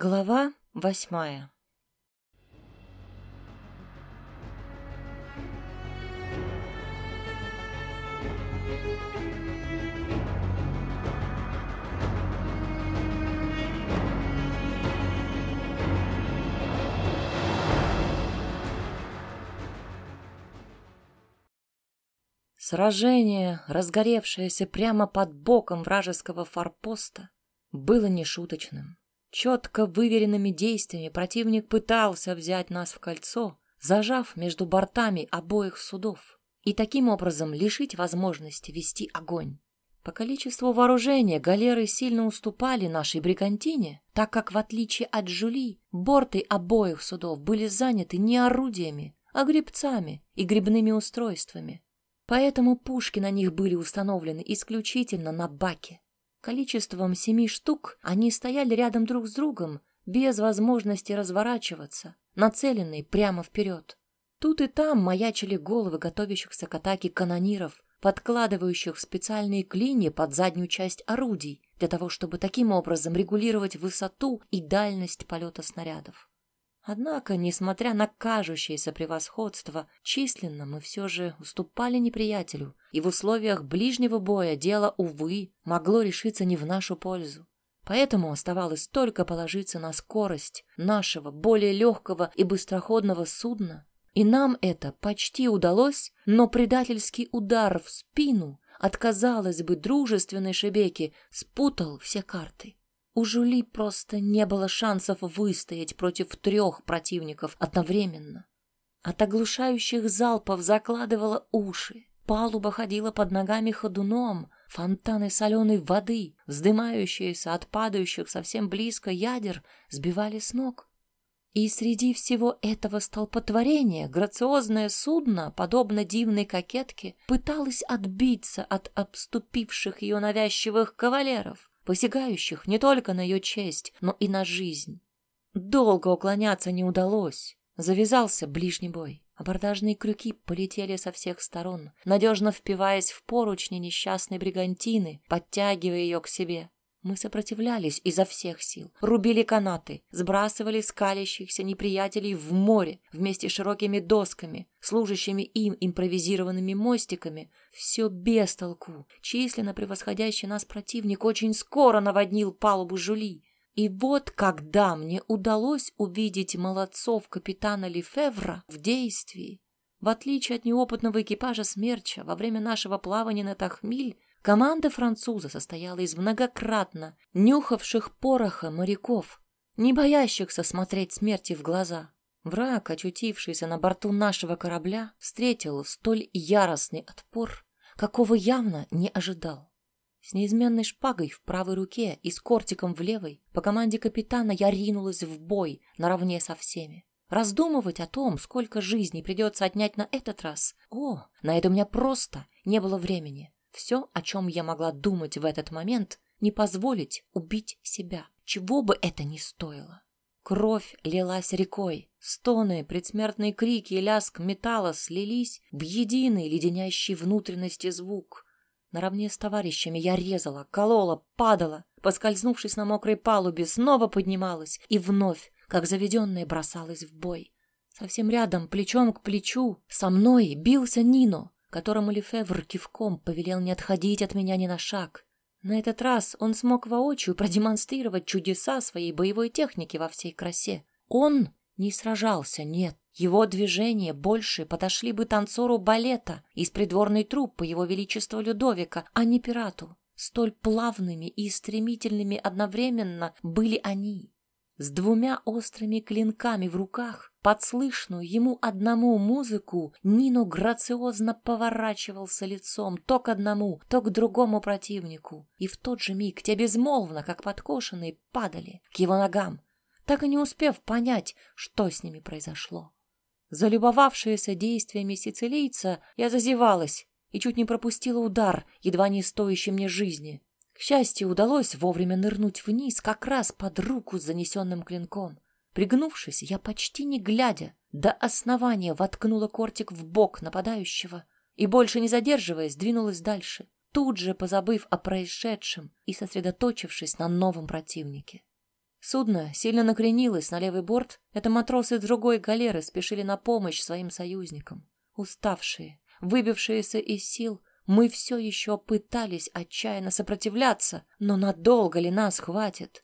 Глава восьмая Сражение, разгоревшееся прямо под боком вражеского форпоста, было нешуточным. Четко выверенными действиями противник пытался взять нас в кольцо, зажав между бортами обоих судов, и таким образом лишить возможности вести огонь. По количеству вооружения галеры сильно уступали нашей бригантине, так как, в отличие от Жули, борты обоих судов были заняты не орудиями, а гребцами и грибными устройствами. Поэтому пушки на них были установлены исключительно на баке. Количеством семи штук они стояли рядом друг с другом, без возможности разворачиваться, нацеленные прямо вперед. Тут и там маячили головы готовящихся к атаке канониров, подкладывающих специальные клинья под заднюю часть орудий, для того, чтобы таким образом регулировать высоту и дальность полета снарядов. Однако, несмотря на кажущееся превосходство, численно мы все же уступали неприятелю, и в условиях ближнего боя дело, увы, могло решиться не в нашу пользу. Поэтому оставалось только положиться на скорость нашего более легкого и быстроходного судна, и нам это почти удалось, но предательский удар в спину от, казалось бы, дружественной Шебеки спутал все карты. У Жули просто не было шансов выстоять против трех противников одновременно. От оглушающих залпов закладывало уши. Палуба ходила под ногами ходуном, фонтаны соленой воды, вздымающиеся от падающих совсем близко ядер, сбивали с ног. И среди всего этого столпотворения грациозное судно, подобно дивной кокетке, пыталось отбиться от обступивших ее навязчивых кавалеров посягающих не только на ее честь, но и на жизнь. Долго уклоняться не удалось. Завязался ближний бой. Абордажные крюки полетели со всех сторон, надежно впиваясь в поручни несчастной бригантины, подтягивая ее к себе. Мы сопротивлялись изо всех сил, рубили канаты, сбрасывали скалящихся неприятелей в море вместе с широкими досками, служащими им импровизированными мостиками. Все без толку. Численно превосходящий нас противник очень скоро наводнил палубу Жули. И вот когда мне удалось увидеть молодцов капитана Лефевра в действии, в отличие от неопытного экипажа «Смерча», во время нашего плавания на Тахмиль Команда француза состояла из многократно нюхавших пороха моряков, не боящихся смотреть смерти в глаза. Враг, очутившийся на борту нашего корабля, встретил столь яростный отпор, какого явно не ожидал. С неизменной шпагой в правой руке и с кортиком в левой по команде капитана я ринулась в бой наравне со всеми. Раздумывать о том, сколько жизней придется отнять на этот раз, о, на это у меня просто не было времени. Все, о чем я могла думать в этот момент, не позволить убить себя, чего бы это ни стоило. Кровь лилась рекой, стоны, предсмертные крики и лязг металла слились в единый леденящий внутренности звук. Наравне с товарищами я резала, колола, падала, поскользнувшись на мокрой палубе, снова поднималась и вновь, как заведенная, бросалась в бой. Совсем рядом, плечом к плечу, со мной бился Нино, которому Лефевр кивком повелел не отходить от меня ни на шаг. На этот раз он смог воочию продемонстрировать чудеса своей боевой техники во всей красе. Он не сражался, нет. Его движения больше подошли бы танцору балета из придворной труппы его величества Людовика, а не пирату. Столь плавными и стремительными одновременно были они с двумя острыми клинками в руках, подслышную ему одному музыку, Нино грациозно поворачивался лицом то к одному, то к другому противнику, и в тот же миг те безмолвно, как подкошенные, падали к его ногам, так и не успев понять, что с ними произошло. Залюбовавшаяся действиями сицилийца, я зазевалась и чуть не пропустила удар, едва не стоящий мне жизни. К счастью, удалось вовремя нырнуть вниз, как раз под руку с занесенным клинком. Пригнувшись, я почти не глядя, до основания воткнула кортик в бок нападающего и, больше не задерживаясь, двинулась дальше, тут же позабыв о происшедшем и сосредоточившись на новом противнике. Судно сильно накренилось на левый борт. Это матросы другой галеры спешили на помощь своим союзникам. Уставшие, выбившиеся из сил, мы все еще пытались отчаянно сопротивляться, но надолго ли нас хватит?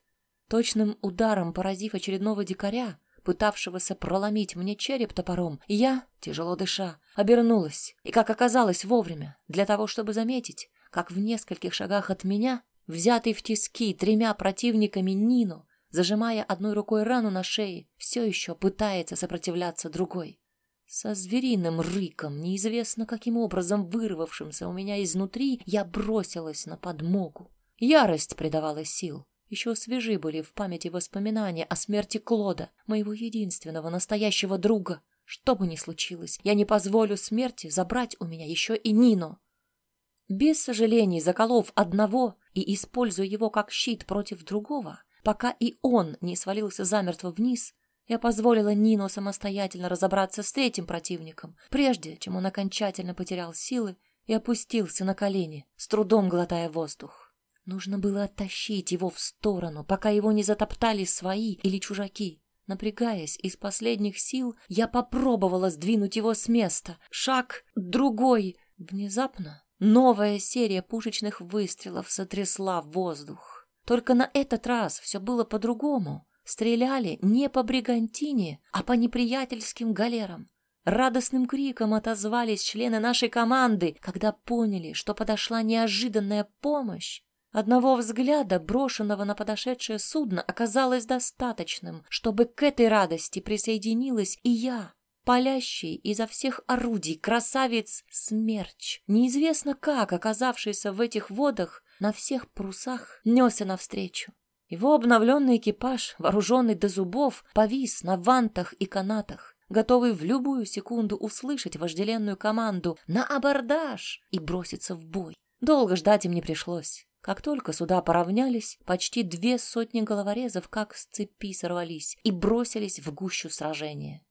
Точным ударом поразив очередного дикаря, пытавшегося проломить мне череп топором, я, тяжело дыша, обернулась, и, как оказалось, вовремя, для того, чтобы заметить, как в нескольких шагах от меня, взятый в тиски тремя противниками Нину, зажимая одной рукой рану на шее, все еще пытается сопротивляться другой. Со звериным рыком, неизвестно каким образом вырвавшимся у меня изнутри, я бросилась на подмогу. Ярость придавала сил. Еще свежи были в памяти воспоминания о смерти Клода, моего единственного настоящего друга. Что бы ни случилось, я не позволю смерти забрать у меня еще и Нино. Без сожалений, заколов одного и используя его как щит против другого, пока и он не свалился замертво вниз, я позволила Нино самостоятельно разобраться с третьим противником, прежде чем он окончательно потерял силы и опустился на колени, с трудом глотая воздух. Нужно было оттащить его в сторону, пока его не затоптали свои или чужаки. Напрягаясь из последних сил, я попробовала сдвинуть его с места. Шаг, другой. Внезапно новая серия пушечных выстрелов сотрясла воздух. Только на этот раз все было по-другому. Стреляли не по бригантине, а по неприятельским галерам. Радостным криком отозвались члены нашей команды, когда поняли, что подошла неожиданная помощь. Одного взгляда, брошенного на подошедшее судно, оказалось достаточным, чтобы к этой радости присоединилась и я, палящий изо всех орудий красавец Смерч, неизвестно как оказавшийся в этих водах, на всех парусах несся навстречу. Его обновленный экипаж, вооруженный до зубов, повис на вантах и канатах, готовый в любую секунду услышать вожделенную команду «На абордаж!» и броситься в бой. Долго ждать им не пришлось. Как только суда поравнялись, почти две сотни головорезов как с цепи сорвались и бросились в гущу сражения.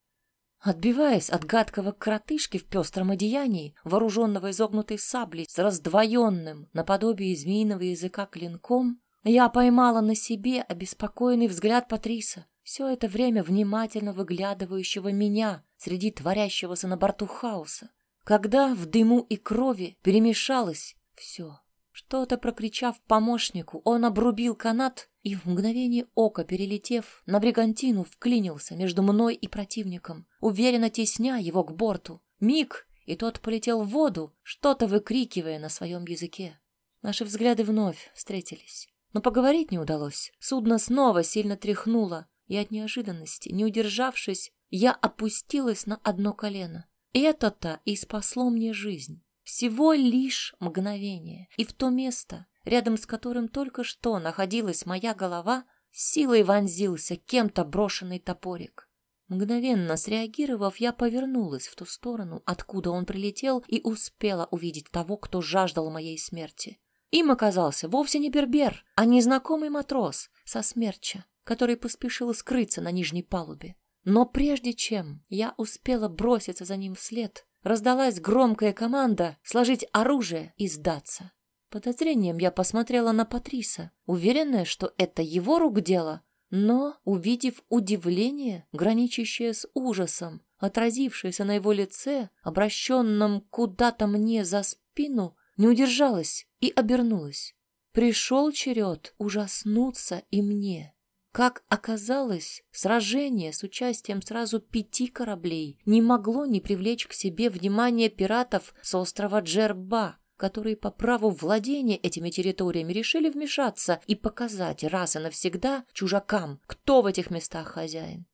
Отбиваясь от гадкого кротышки в пестром одеянии, вооруженного изогнутой саблей с раздвоенным, наподобие змеиного языка клинком, я поймала на себе обеспокоенный взгляд Патриса, все это время внимательно выглядывающего меня среди творящегося на борту хаоса. Когда в дыму и крови перемешалось все. Что-то прокричав помощнику, он обрубил канат и в мгновение ока, перелетев на бригантину, вклинился между мной и противником, уверенно тесня его к борту. Миг, и тот полетел в воду, что-то выкрикивая на своем языке. Наши взгляды вновь встретились. Но поговорить не удалось. Судно снова сильно тряхнуло, и от неожиданности, не удержавшись, я опустилась на одно колено. Это-то и спасло мне жизнь. Всего лишь мгновение. И в то место, рядом с которым только что находилась моя голова, силой вонзился кем-то брошенный топорик. Мгновенно среагировав, я повернулась в ту сторону, откуда он прилетел, и успела увидеть того, кто жаждал моей смерти. Им оказался вовсе не бербер, а незнакомый матрос со смерча, который поспешил скрыться на нижней палубе. Но прежде чем я успела броситься за ним вслед, раздалась громкая команда сложить оружие и сдаться. Подозрением я посмотрела на Патриса, уверенная, что это его рук дело, но, увидев удивление, граничащее с ужасом, отразившееся на его лице, обращенном куда-то мне за спину, не удержалась и обернулась. Пришел черед ужаснуться и мне. Как оказалось, сражение с участием сразу пяти кораблей не могло не привлечь к себе внимание пиратов с острова Джерба, которые по праву владения этими территориями решили вмешаться и показать раз и навсегда чужакам, кто в этих местах хозяин.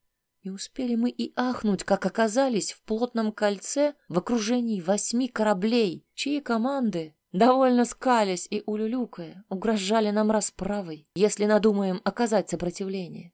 Не успели мы и ахнуть, как оказались в плотном кольце в окружении восьми кораблей, чьи команды довольно скались и улюлюкая, угрожали нам расправой, если надумаем оказать сопротивление.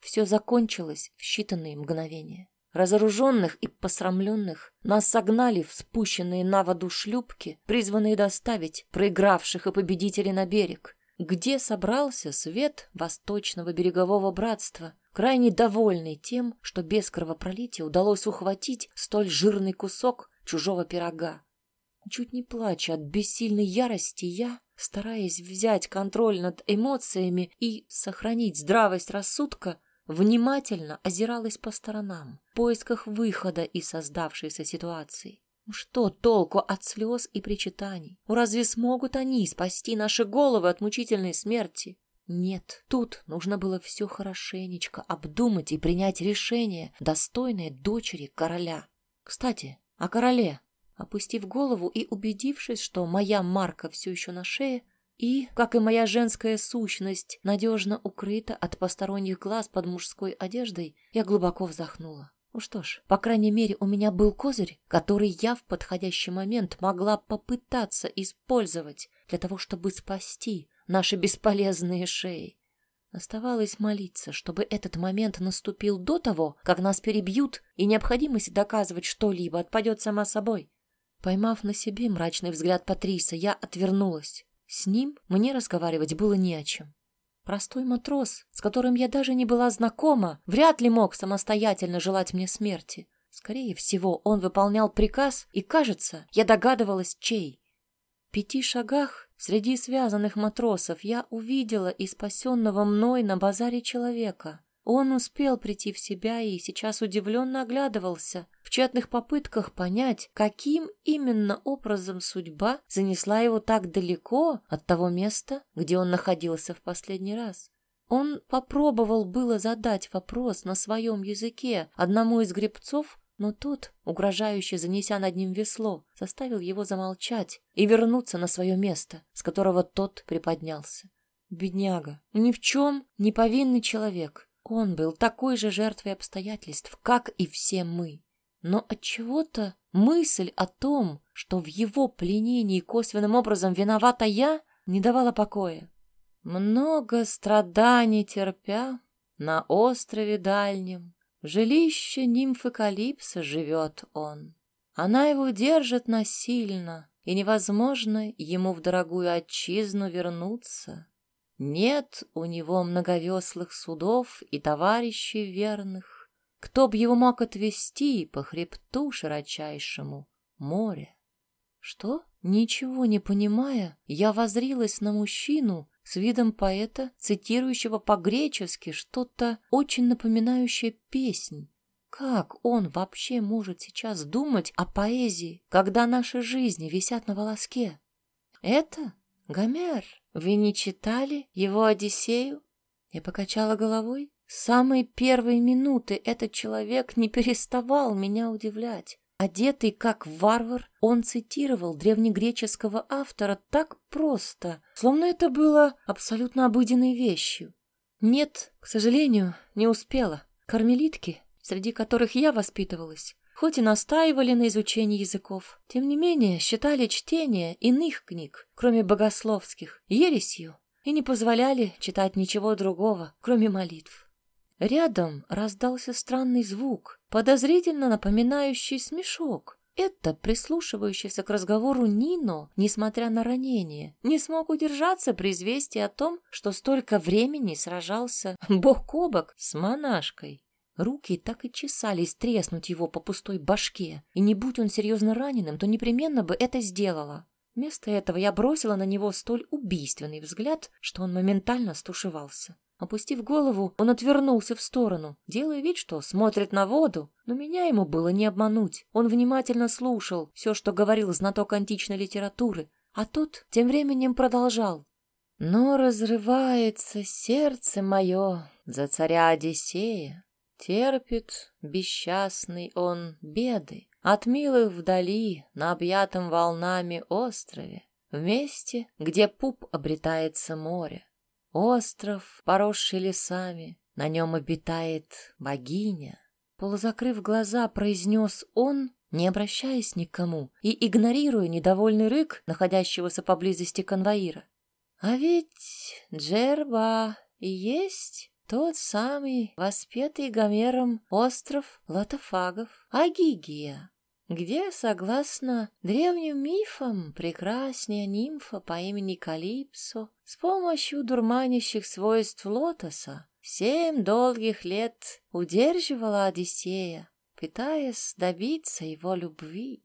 Все закончилось в считанные мгновения. Разоруженных и посрамленных нас согнали в спущенные на воду шлюпки, призванные доставить проигравших и победителей на берег, где собрался свет Восточного берегового братства, крайне довольный тем, что без кровопролития удалось ухватить столь жирный кусок чужого пирога. Чуть не плача от бессильной ярости, я, стараясь взять контроль над эмоциями и сохранить здравость рассудка, внимательно озиралась по сторонам, в поисках выхода из создавшейся ситуации. Ну что толку от слез и причитаний? Ну разве смогут они спасти наши головы от мучительной смерти? Нет, тут нужно было все хорошенечко обдумать и принять решение, достойное дочери короля. Кстати, о короле. Опустив голову и убедившись, что моя марка все еще на шее, и, как и моя женская сущность, надежно укрыта от посторонних глаз под мужской одеждой, я глубоко вздохнула. Ну что ж, по крайней мере, у меня был козырь, который я в подходящий момент могла попытаться использовать для того, чтобы спасти наши бесполезные шеи. Оставалось молиться, чтобы этот момент наступил до того, как нас перебьют, и необходимость доказывать что-либо отпадет сама собой. Поймав на себе мрачный взгляд Патриса, я отвернулась. С ним мне разговаривать было не о чем. Простой матрос, с которым я даже не была знакома, вряд ли мог самостоятельно желать мне смерти. Скорее всего, он выполнял приказ, и, кажется, я догадывалась, чей. В пяти шагах среди связанных матросов я увидела и спасенного мной на базаре человека. Он успел прийти в себя и сейчас удивленно оглядывался, в тщетных попытках понять, каким именно образом судьба занесла его так далеко от того места, где он находился в последний раз. Он попробовал было задать вопрос на своем языке одному из гребцов, но тот, угрожающе занеся над ним весло, заставил его замолчать и вернуться на свое место, с которого тот приподнялся. Бедняга, ни в чем не повинный человек, он был такой же жертвой обстоятельств, как и все мы. Но от чего-то мысль о том, что в его пленении косвенным образом виновата я, не давала покоя. Много страданий терпя, на острове дальнем, жилище нимфы Калипса живет он. Она его держит насильно, и невозможно ему в дорогую отчизну вернуться. Нет у него многовеслых судов и товарищей верных, кто б его мог отвести по хребту широчайшему море. Что? Ничего не понимая, я возрилась на мужчину с видом поэта, цитирующего по-гречески что-то очень напоминающее песнь. Как он вообще может сейчас думать о поэзии, когда наши жизни висят на волоске? Это Гомер? Вы не читали его «Одиссею»?» Я покачала головой. С самой первой минуты этот человек не переставал меня удивлять. Одетый как варвар, он цитировал древнегреческого автора так просто, словно это было абсолютно обыденной вещью. Нет, к сожалению, не успела. Кармелитки, среди которых я воспитывалась, хоть и настаивали на изучении языков, тем не менее считали чтение иных книг, кроме богословских, ересью, и не позволяли читать ничего другого, кроме молитв. Рядом раздался странный звук, подозрительно напоминающий смешок. Это, прислушивающийся к разговору Нино, несмотря на ранение, не смог удержаться при известии о том, что столько времени сражался бок о бок с монашкой. Руки так и чесались треснуть его по пустой башке, и не будь он серьезно раненым, то непременно бы это сделала. Вместо этого я бросила на него столь убийственный взгляд, что он моментально стушевался. Опустив голову, он отвернулся в сторону, делая вид, что смотрит на воду, но меня ему было не обмануть. Он внимательно слушал все, что говорил знаток античной литературы, а тот тем временем продолжал. «Но разрывается сердце мое за царя Одиссея, Терпит бесчастный он беды от милых вдали на объятом волнами острове, в месте, где пуп обретается море. Остров, поросший лесами, на нем обитает богиня. Полузакрыв глаза, произнес он, не обращаясь ни к кому и игнорируя недовольный рык находящегося поблизости конвоира. А ведь Джерба и есть тот самый, воспетый Гомером остров Лотофагов, Агигия, где, согласно древним мифам, прекраснее нимфа по имени Калипсо с помощью дурманящих свойств лотоса семь долгих лет удерживала Одиссея, пытаясь добиться его любви.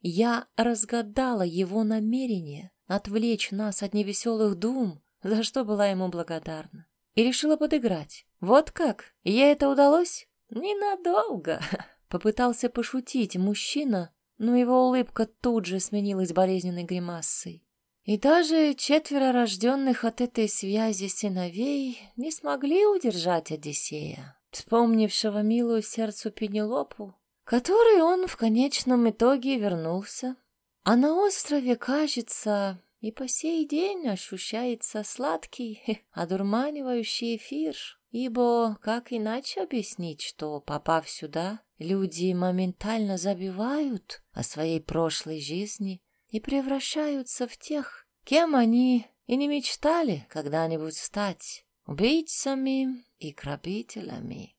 Я разгадала его намерение отвлечь нас от невеселых дум, за что была ему благодарна, и решила подыграть. Вот как? Ей это удалось? Ненадолго. Попытался пошутить мужчина, но его улыбка тут же сменилась болезненной гримасой. И даже четверо рожденных от этой связи сыновей не смогли удержать Одиссея, вспомнившего милую сердцу Пенелопу, которой он в конечном итоге вернулся. А на острове, кажется, и по сей день ощущается сладкий, одурманивающий эфир, ибо как иначе объяснить, что, попав сюда, люди моментально забивают о своей прошлой жизни и превращаются в тех, кем они и не мечтали когда-нибудь стать убийцами и грабителями.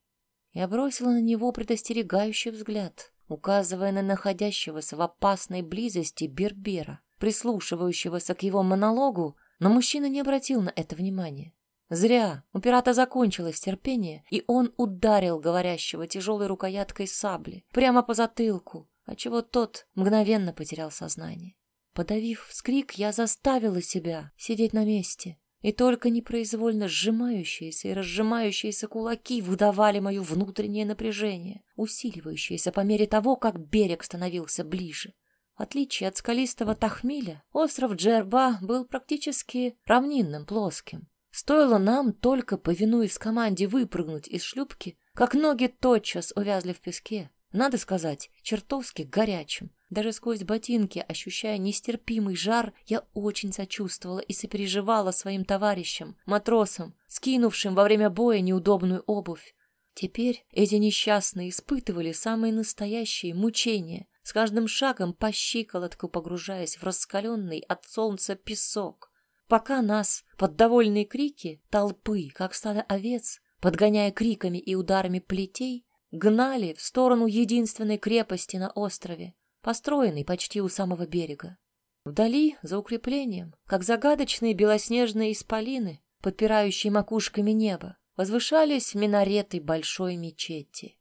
Я бросила на него предостерегающий взгляд, указывая на находящегося в опасной близости Бербера, прислушивающегося к его монологу, но мужчина не обратил на это внимания. Зря. У пирата закончилось терпение, и он ударил говорящего тяжелой рукояткой сабли прямо по затылку, отчего тот мгновенно потерял сознание. Подавив вскрик, я заставила себя сидеть на месте, и только непроизвольно сжимающиеся и разжимающиеся кулаки выдавали мое внутреннее напряжение, усиливающееся по мере того, как берег становился ближе. В отличие от скалистого Тахмиля, остров Джерба был практически равнинным, плоским. Стоило нам только, повинуясь команде, выпрыгнуть из шлюпки, как ноги тотчас увязли в песке. Надо сказать, чертовски горячим. Даже сквозь ботинки, ощущая нестерпимый жар, я очень сочувствовала и сопереживала своим товарищам, матросам, скинувшим во время боя неудобную обувь. Теперь эти несчастные испытывали самые настоящие мучения, с каждым шагом по щиколотку погружаясь в раскаленный от солнца песок, пока нас под довольные крики толпы, как стадо овец, подгоняя криками и ударами плетей, гнали в сторону единственной крепости на острове, построенной почти у самого берега. Вдали, за укреплением, как загадочные белоснежные исполины, подпирающие макушками небо, возвышались минареты большой мечети.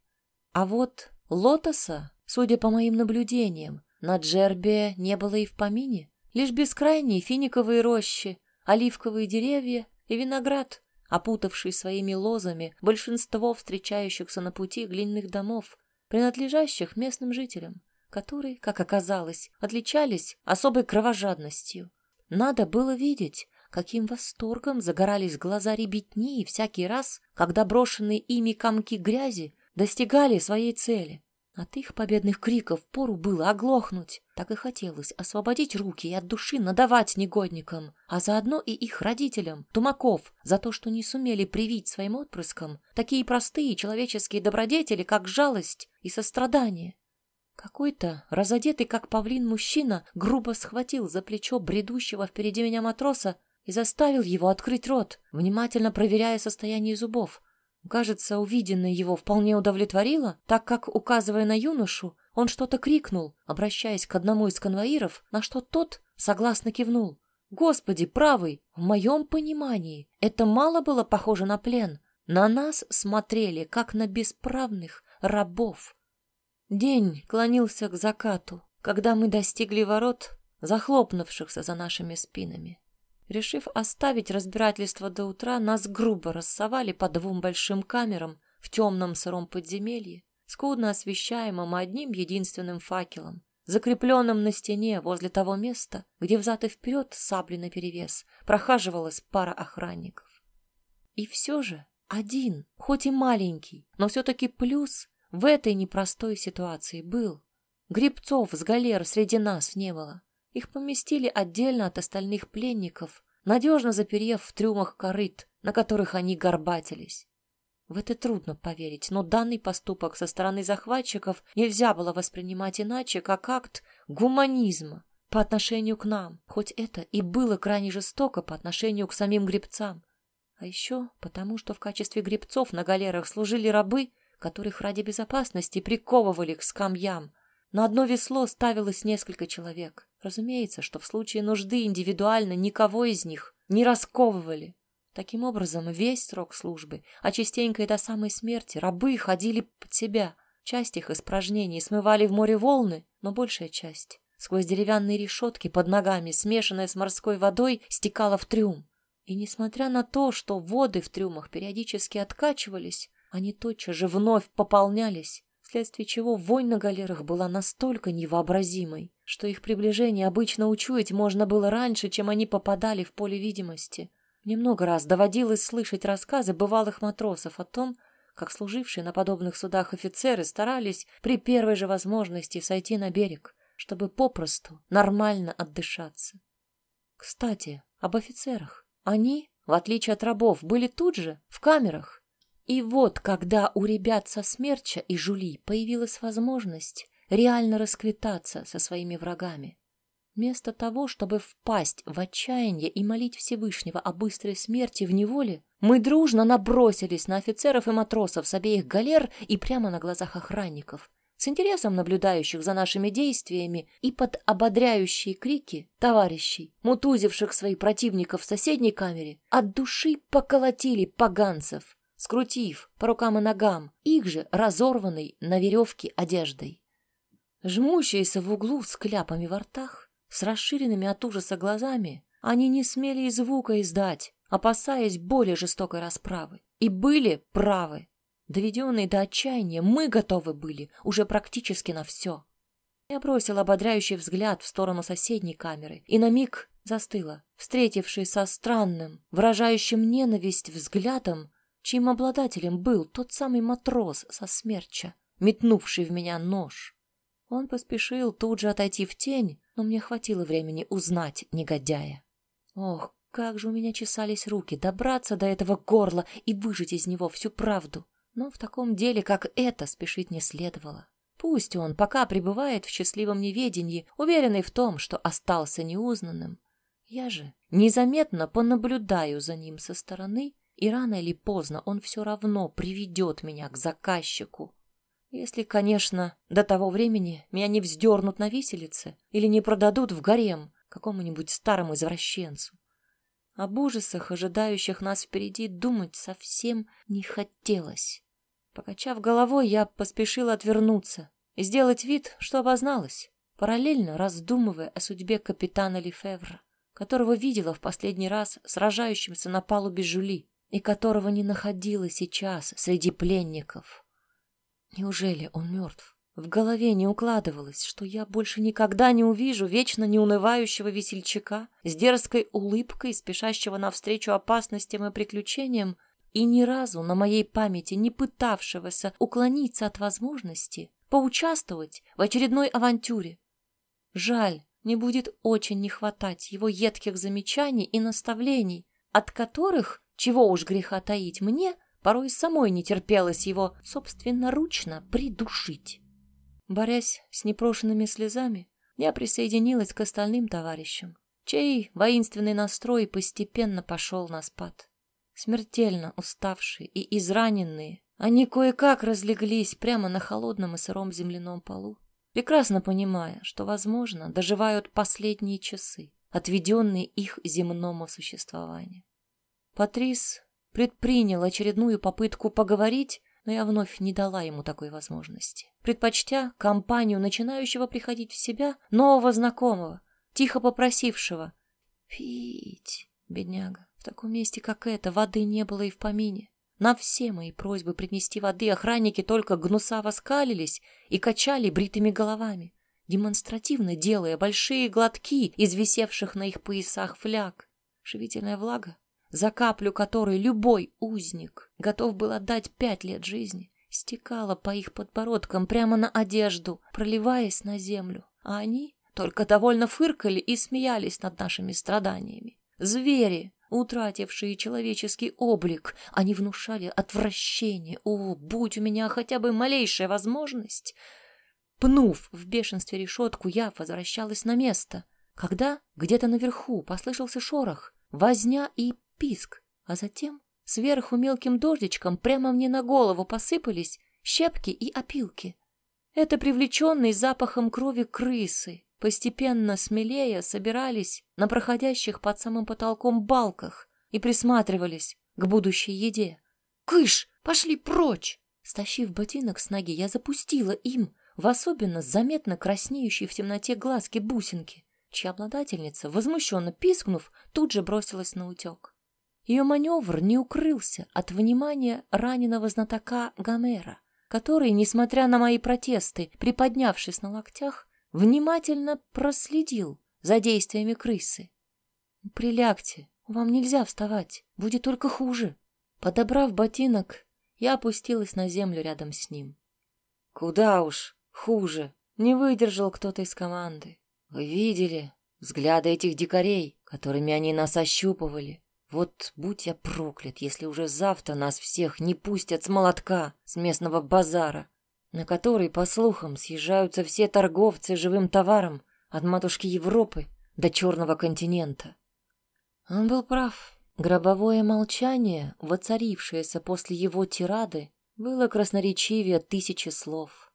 А вот лотоса, судя по моим наблюдениям, на Джербе не было и в помине, лишь бескрайние финиковые рощи, оливковые деревья и виноград, опутавший своими лозами большинство встречающихся на пути глиняных домов, принадлежащих местным жителям, которые, как оказалось, отличались особой кровожадностью. Надо было видеть, каким восторгом загорались глаза ребятни всякий раз, когда брошенные ими комки грязи достигали своей цели. От их победных криков пору было оглохнуть. Так и хотелось освободить руки и от души надавать негодникам, а заодно и их родителям, тумаков, за то, что не сумели привить своим отпрыскам такие простые человеческие добродетели, как жалость и сострадание. Какой-то разодетый, как павлин, мужчина грубо схватил за плечо бредущего впереди меня матроса и заставил его открыть рот, внимательно проверяя состояние зубов. Кажется, увиденное его вполне удовлетворило, так как, указывая на юношу, он что-то крикнул, обращаясь к одному из конвоиров, на что тот согласно кивнул. Господи, правый, в моем понимании, это мало было похоже на плен. На нас смотрели, как на бесправных рабов. День клонился к закату, когда мы достигли ворот, захлопнувшихся за нашими спинами. Решив оставить разбирательство до утра, нас грубо рассовали по двум большим камерам в темном сыром подземелье, скудно освещаемым одним единственным факелом, закрепленным на стене возле того места, где взад и вперед сабли наперевес прохаживалась пара охранников. И все же один, хоть и маленький, но все-таки плюс в этой непростой ситуации был. Грибцов с галер среди нас не было. Их поместили отдельно от остальных пленников, надежно заперев в трюмах корыт, на которых они горбатились. В это трудно поверить, но данный поступок со стороны захватчиков нельзя было воспринимать иначе, как акт гуманизма по отношению к нам, хоть это и было крайне жестоко по отношению к самим гребцам. А еще потому, что в качестве гребцов на галерах служили рабы, которых ради безопасности приковывали к скамьям, на одно весло ставилось несколько человек. Разумеется, что в случае нужды индивидуально никого из них не расковывали. Таким образом, весь срок службы, а частенько и до самой смерти, рабы ходили под себя. Часть их испражнений смывали в море волны, но большая часть сквозь деревянные решетки под ногами, смешанная с морской водой, стекала в трюм. И несмотря на то, что воды в трюмах периодически откачивались, они тотчас же вновь пополнялись, вследствие чего вонь на галерах была настолько невообразимой, что их приближение обычно учуять можно было раньше, чем они попадали в поле видимости. Немного раз доводилось слышать рассказы бывалых матросов о том, как служившие на подобных судах офицеры старались при первой же возможности сойти на берег, чтобы попросту нормально отдышаться. Кстати, об офицерах. Они, в отличие от рабов, были тут же, в камерах. И вот, когда у ребят со Смерча и Жули появилась возможность реально расквитаться со своими врагами, Вместо того, чтобы впасть в отчаяние и молить Всевышнего о быстрой смерти в неволе, мы дружно набросились на офицеров и матросов с обеих галер и прямо на глазах охранников, с интересом наблюдающих за нашими действиями и под ободряющие крики товарищей, мутузивших своих противников в соседней камере, от души поколотили поганцев, скрутив по рукам и ногам их же разорванной на веревке одеждой. Жмущиеся в углу с кляпами во ртах, с расширенными от ужаса глазами они не смели и звука издать, опасаясь более жестокой расправы. И были правы. Доведенные до отчаяния, мы готовы были уже практически на все. Я бросила ободряющий взгляд в сторону соседней камеры и на миг застыла, встретившись со странным, выражающим ненависть взглядом, чьим обладателем был тот самый матрос со смерча, метнувший в меня нож. Он поспешил тут же отойти в тень, но мне хватило времени узнать негодяя. Ох, как же у меня чесались руки добраться до этого горла и выжать из него всю правду. Но в таком деле, как это, спешить не следовало. Пусть он пока пребывает в счастливом неведении, уверенный в том, что остался неузнанным. Я же незаметно понаблюдаю за ним со стороны, и рано или поздно он все равно приведет меня к заказчику. Если, конечно, до того времени меня не вздернут на виселице или не продадут в гарем какому-нибудь старому извращенцу. Об ужасах, ожидающих нас впереди, думать совсем не хотелось. Покачав головой, я поспешила отвернуться и сделать вид, что обозналась, параллельно раздумывая о судьбе капитана Лефевра, которого видела в последний раз сражающимся на палубе Жули и которого не находила сейчас среди пленников. Неужели он мертв? В голове не укладывалось, что я больше никогда не увижу вечно неунывающего весельчака с дерзкой улыбкой, спешащего навстречу опасностям и приключениям, и ни разу на моей памяти не пытавшегося уклониться от возможности поучаствовать в очередной авантюре. Жаль, мне будет очень не хватать его едких замечаний и наставлений, от которых, чего уж греха таить, мне Порой самой не терпелось его собственноручно придушить. Борясь с непрошенными слезами, я присоединилась к остальным товарищам, чей воинственный настрой постепенно пошел на спад. Смертельно уставшие и израненные, они кое-как разлеглись прямо на холодном и сыром земляном полу, прекрасно понимая, что, возможно, доживают последние часы, отведенные их земному существованию. Патрис предпринял очередную попытку поговорить, но я вновь не дала ему такой возможности, предпочтя компанию начинающего приходить в себя нового знакомого, тихо попросившего «Пить, бедняга, в таком месте, как это, воды не было и в помине». На все мои просьбы принести воды охранники только гнусаво скалились и качали бритыми головами, демонстративно делая большие глотки из висевших на их поясах фляг. Живительная влага за каплю которой любой узник готов был отдать пять лет жизни, стекала по их подбородкам прямо на одежду, проливаясь на землю, а они только довольно фыркали и смеялись над нашими страданиями. Звери, утратившие человеческий облик, они внушали отвращение. О, будь у меня хотя бы малейшая возможность! Пнув в бешенстве решетку, я возвращалась на место, когда где-то наверху послышался шорох, возня и писк, а затем сверху мелким дождичком прямо мне на голову посыпались щепки и опилки. Это привлеченные запахом крови крысы, постепенно смелее собирались на проходящих под самым потолком балках и присматривались к будущей еде. «Кыш! Пошли прочь!» Стащив ботинок с ноги, я запустила им в особенно заметно краснеющие в темноте глазки бусинки, чья обладательница, возмущенно пискнув, тут же бросилась на утек. Ее маневр не укрылся от внимания раненого знатока Гомера, который, несмотря на мои протесты, приподнявшись на локтях, внимательно проследил за действиями крысы. «Прилягте, вам нельзя вставать, будет только хуже». Подобрав ботинок, я опустилась на землю рядом с ним. «Куда уж хуже!» Не выдержал кто-то из команды. Вы видели взгляды этих дикарей, которыми они нас ощупывали? Вот будь я проклят, если уже завтра нас всех не пустят с молотка, с местного базара, на который, по слухам, съезжаются все торговцы живым товаром от матушки Европы до Черного континента. Он был прав. Гробовое молчание, воцарившееся после его тирады, было красноречивее тысячи слов.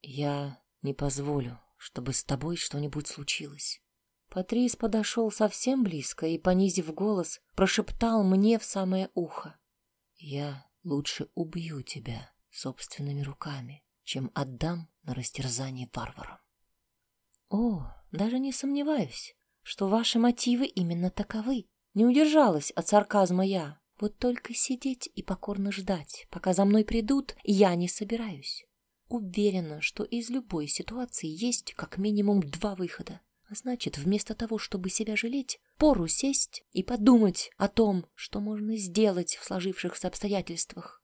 «Я не позволю, чтобы с тобой что-нибудь случилось». Патрис подошел совсем близко и, понизив голос, прошептал мне в самое ухо. «Я лучше убью тебя собственными руками, чем отдам на растерзание варварам». «О, даже не сомневаюсь, что ваши мотивы именно таковы», не удержалась от сарказма я. Вот только сидеть и покорно ждать, пока за мной придут, я не собираюсь. Уверена, что из любой ситуации есть как минимум два выхода. А значит, вместо того, чтобы себя жалеть, пору сесть и подумать о том, что можно сделать в сложившихся обстоятельствах.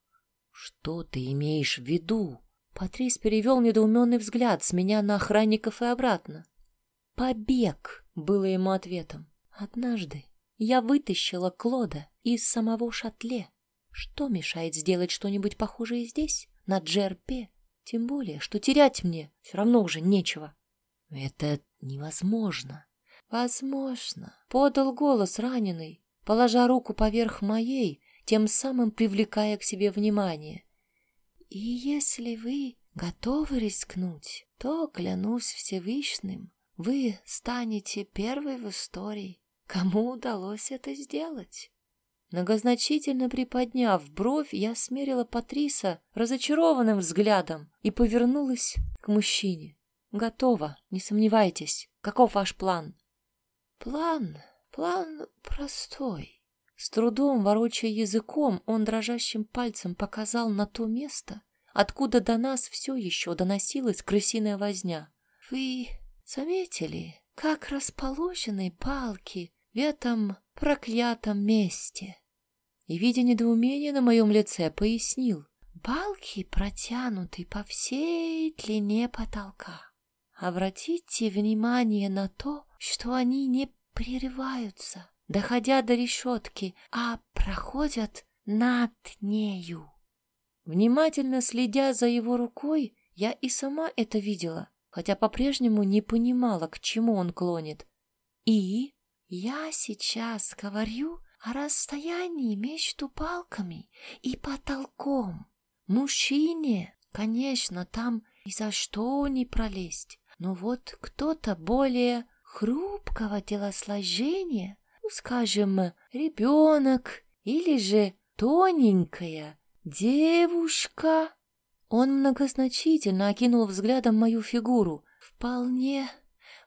«Что ты имеешь в виду?» Патрис перевел недоуменный взгляд с меня на охранников и обратно. «Побег!» — было ему ответом. «Однажды я вытащила Клода из самого шатле. Что мешает сделать что-нибудь похожее здесь, на Джерпе? Тем более, что терять мне все равно уже нечего. Это невозможно. Возможно, подал голос раненый, положа руку поверх моей, тем самым привлекая к себе внимание. И если вы готовы рискнуть, то, клянусь Всевышним, вы станете первой в истории, Кому удалось это сделать? Многозначительно приподняв бровь, я смерила Патриса разочарованным взглядом и повернулась к мужчине. «Готово, не сомневайтесь. Каков ваш план?» «План? План простой». С трудом, ворочая языком, он дрожащим пальцем показал на то место, откуда до нас все еще доносилась крысиная возня. «Вы заметили, как расположены палки в этом проклятом месте. И, видя недоумение на моем лице, пояснил. Балки протянуты по всей длине потолка. Обратите внимание на то, что они не прерываются, доходя до решетки, а проходят над нею. Внимательно следя за его рукой, я и сама это видела, хотя по-прежнему не понимала, к чему он клонит. И я сейчас говорю о расстоянии между палками и потолком. Мужчине, конечно, там ни за что не пролезть, но вот кто-то более хрупкого телосложения, ну, скажем, ребенок или же тоненькая девушка. Он многозначительно окинул взглядом мою фигуру. Вполне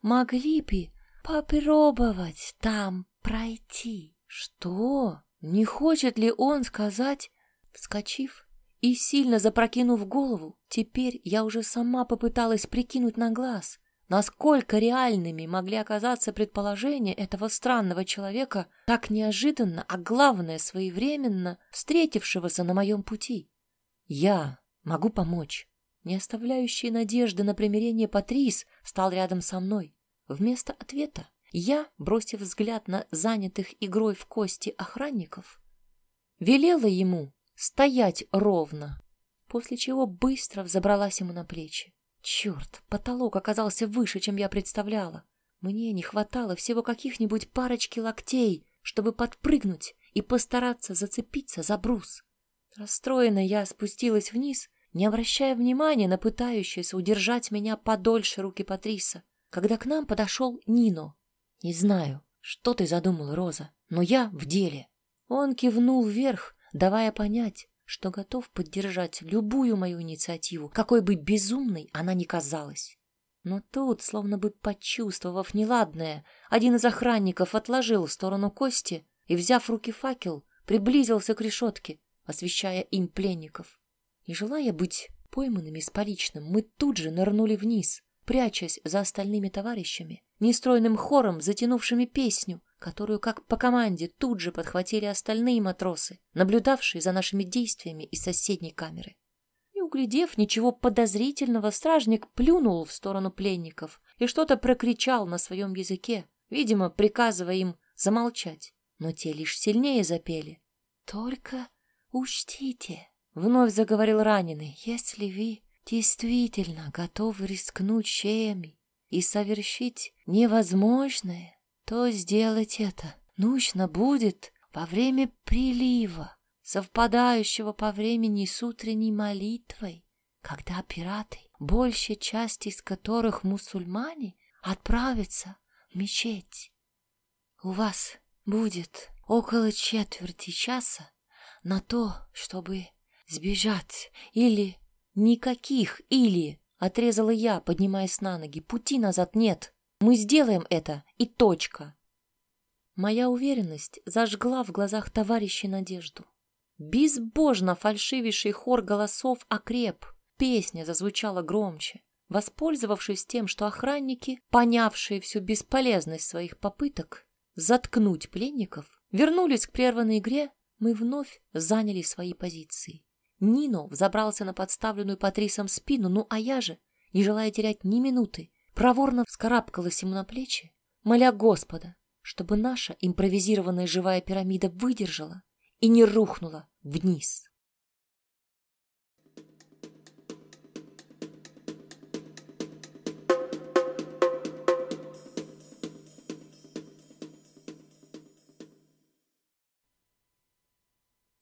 могли бы попробовать там пройти. Что? Не хочет ли он сказать? Вскочив и сильно запрокинув голову, теперь я уже сама попыталась прикинуть на глаз, насколько реальными могли оказаться предположения этого странного человека, так неожиданно, а главное, своевременно встретившегося на моем пути. Я могу помочь. Не оставляющий надежды на примирение Патрис стал рядом со мной. Вместо ответа я, бросив взгляд на занятых игрой в кости охранников, велела ему стоять ровно, после чего быстро взобралась ему на плечи. Черт, потолок оказался выше, чем я представляла. Мне не хватало всего каких-нибудь парочки локтей, чтобы подпрыгнуть и постараться зацепиться за брус. Расстроенно я спустилась вниз, не обращая внимания на пытающиеся удержать меня подольше руки Патриса когда к нам подошел Нино. «Не знаю, что ты задумала, Роза, но я в деле». Он кивнул вверх, давая понять, что готов поддержать любую мою инициативу, какой бы безумной она ни казалась. Но тут, словно бы почувствовав неладное, один из охранников отложил в сторону кости и, взяв в руки факел, приблизился к решетке, освещая им пленников. Не желая быть пойманными с поличным, мы тут же нырнули вниз, прячась за остальными товарищами, нестройным хором, затянувшими песню, которую, как по команде, тут же подхватили остальные матросы, наблюдавшие за нашими действиями из соседней камеры. Не углядев ничего подозрительного, стражник плюнул в сторону пленников и что-то прокричал на своем языке, видимо, приказывая им замолчать, но те лишь сильнее запели. «Только учтите», — вновь заговорил раненый, — «если вы действительно готовы рискнуть чаями и совершить невозможное, то сделать это нужно будет во время прилива, совпадающего по времени с утренней молитвой, когда пираты, большая часть из которых мусульмане, отправятся в мечеть. У вас будет около четверти часа на то, чтобы сбежать или никаких или отрезала я, поднимаясь на ноги. Пути назад нет. Мы сделаем это, и точка. Моя уверенность зажгла в глазах товарищей надежду. Безбожно фальшивейший хор голосов окреп. Песня зазвучала громче. Воспользовавшись тем, что охранники, понявшие всю бесполезность своих попыток заткнуть пленников, вернулись к прерванной игре, мы вновь заняли свои позиции. Нино взобрался на подставленную Патрисом спину, ну а я же, не желая терять ни минуты, проворно вскарабкалась ему на плечи, моля Господа, чтобы наша импровизированная живая пирамида выдержала и не рухнула вниз.